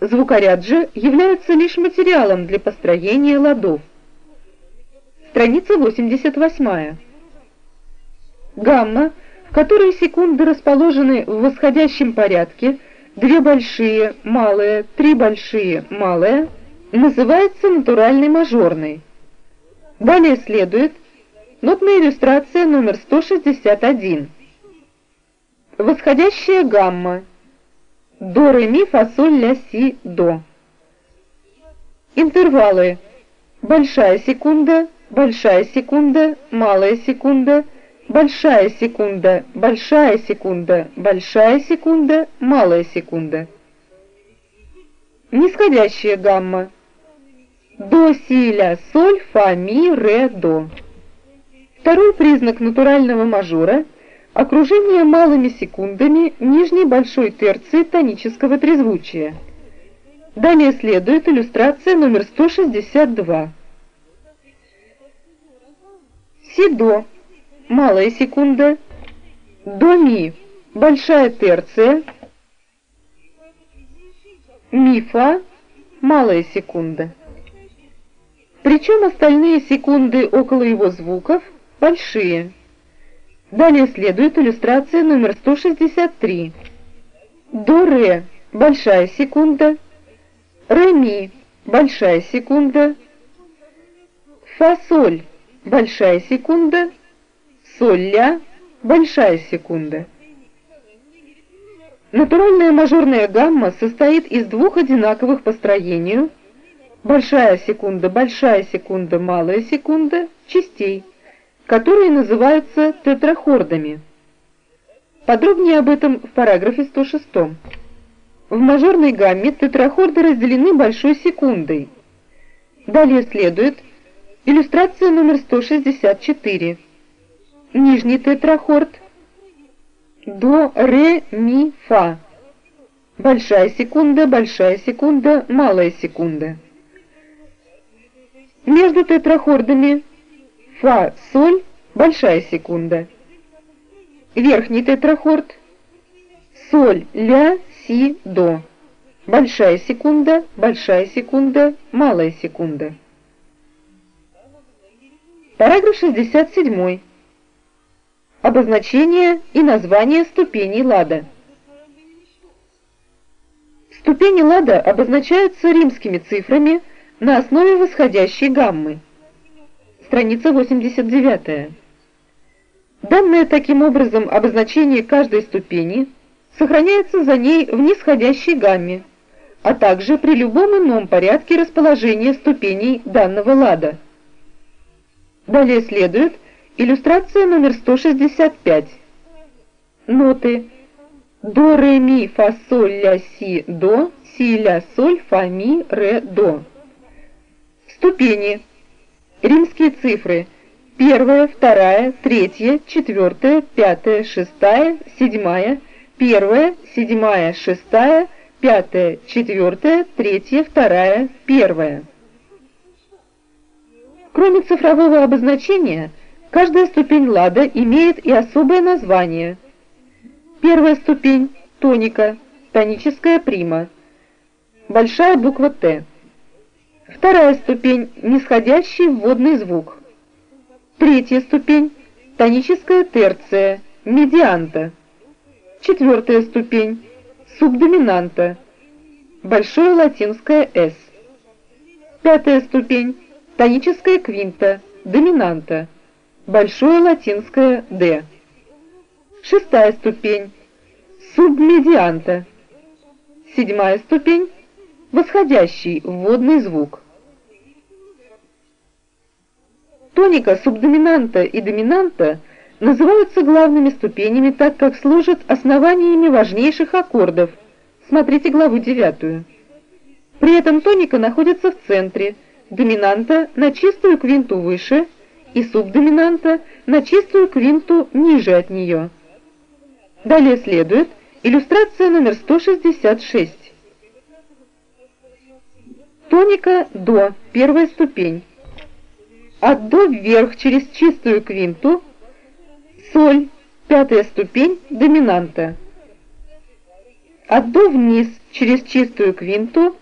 Звукоряд же является лишь материалом для построения ладов. Страница 88. Гамма, в которой секунды расположены в восходящем порядке, две большие, малые, три большие, малые, называется натуральной мажорной. Далее следует нотная иллюстрация номер 161. Восходящая гамма. До, ре, ми, фа, соль, ля, си, до. Интервалы. Большая секунда, большая секунда, малая секунда, большая секунда, большая секунда, большая секунда, малая секунда. Нисходящая гамма. До, си, ля, соль, фа, ми, ре, до. Второй признак натурального мажора – окружение малыми секундами нижней большой терции тонического трезвучия. Далее следует иллюстрация номер 162. Си-до – малая секунда, до-ми – большая терция, ми-фа – малая секунда. Причем остальные секунды около его звуков большие. Далее следует иллюстрация номер 163. До-ре – большая секунда, ре-ми – большая секунда, фа-соль – большая секунда, соль-ля – большая секунда. Натуральная мажорная гамма состоит из двух одинаковых по строению – большая секунда, большая секунда, малая секунда частей, которые называются тетрахордами. Подробнее об этом в параграфе 106. В мажорной гамме тетрахорды разделены большой секундой. Далее следует иллюстрация номер 164. Нижний тетрахорд до, ре, ми, фа. Большая секунда, большая секунда, малая секунда. Между тетрахордами фа, соль, большая секунда. Верхний тетрахорд соль, ля, си, до. Большая секунда, большая секунда, малая секунда. Параграф 67. Обозначение и название ступеней лада. Ступени лада обозначаются римскими цифрами – на основе восходящей гаммы. Страница 89. Данное таким образом обозначение каждой ступени сохраняется за ней в нисходящей гамме, а также при любом ином порядке расположения ступеней данного лада. Далее следует иллюстрация номер 165. Ноты до, ре, ми, фа, соль, ля, си, до, си, ля, соль, фа, ми, ре, до. Ступени. Римские цифры. Первая, вторая, третья, четвертая, пятая, шестая, седьмая, первая, седьмая, шестая, пятая, четвертая, третья, вторая, первая. Кроме цифрового обозначения, каждая ступень лада имеет и особое название. Первая ступень – тоника, тоническая прима. Большая буква «Т». Вторая ступень – нисходящий вводный звук. Третья ступень – тоническая терция, медианта. Четвертая ступень – субдоминанта, большое латинское «с». Пятая ступень – тоническая квинта, доминанта, большое латинское «д». Шестая ступень – субмедианта. Седьмая ступень восходящий вводный звук. Тоника субдоминанта и доминанта называются главными ступенями, так как служат основаниями важнейших аккордов. Смотрите главу 9. При этом тоника находится в центре, доминанта на чистую квинту выше и субдоминанта на чистую квинту ниже от нее. Далее следует иллюстрация номер 166. Тоника до, первая ступень. От до вверх через чистую квинту, соль, пятая ступень, доминанта. От до вниз через чистую квинту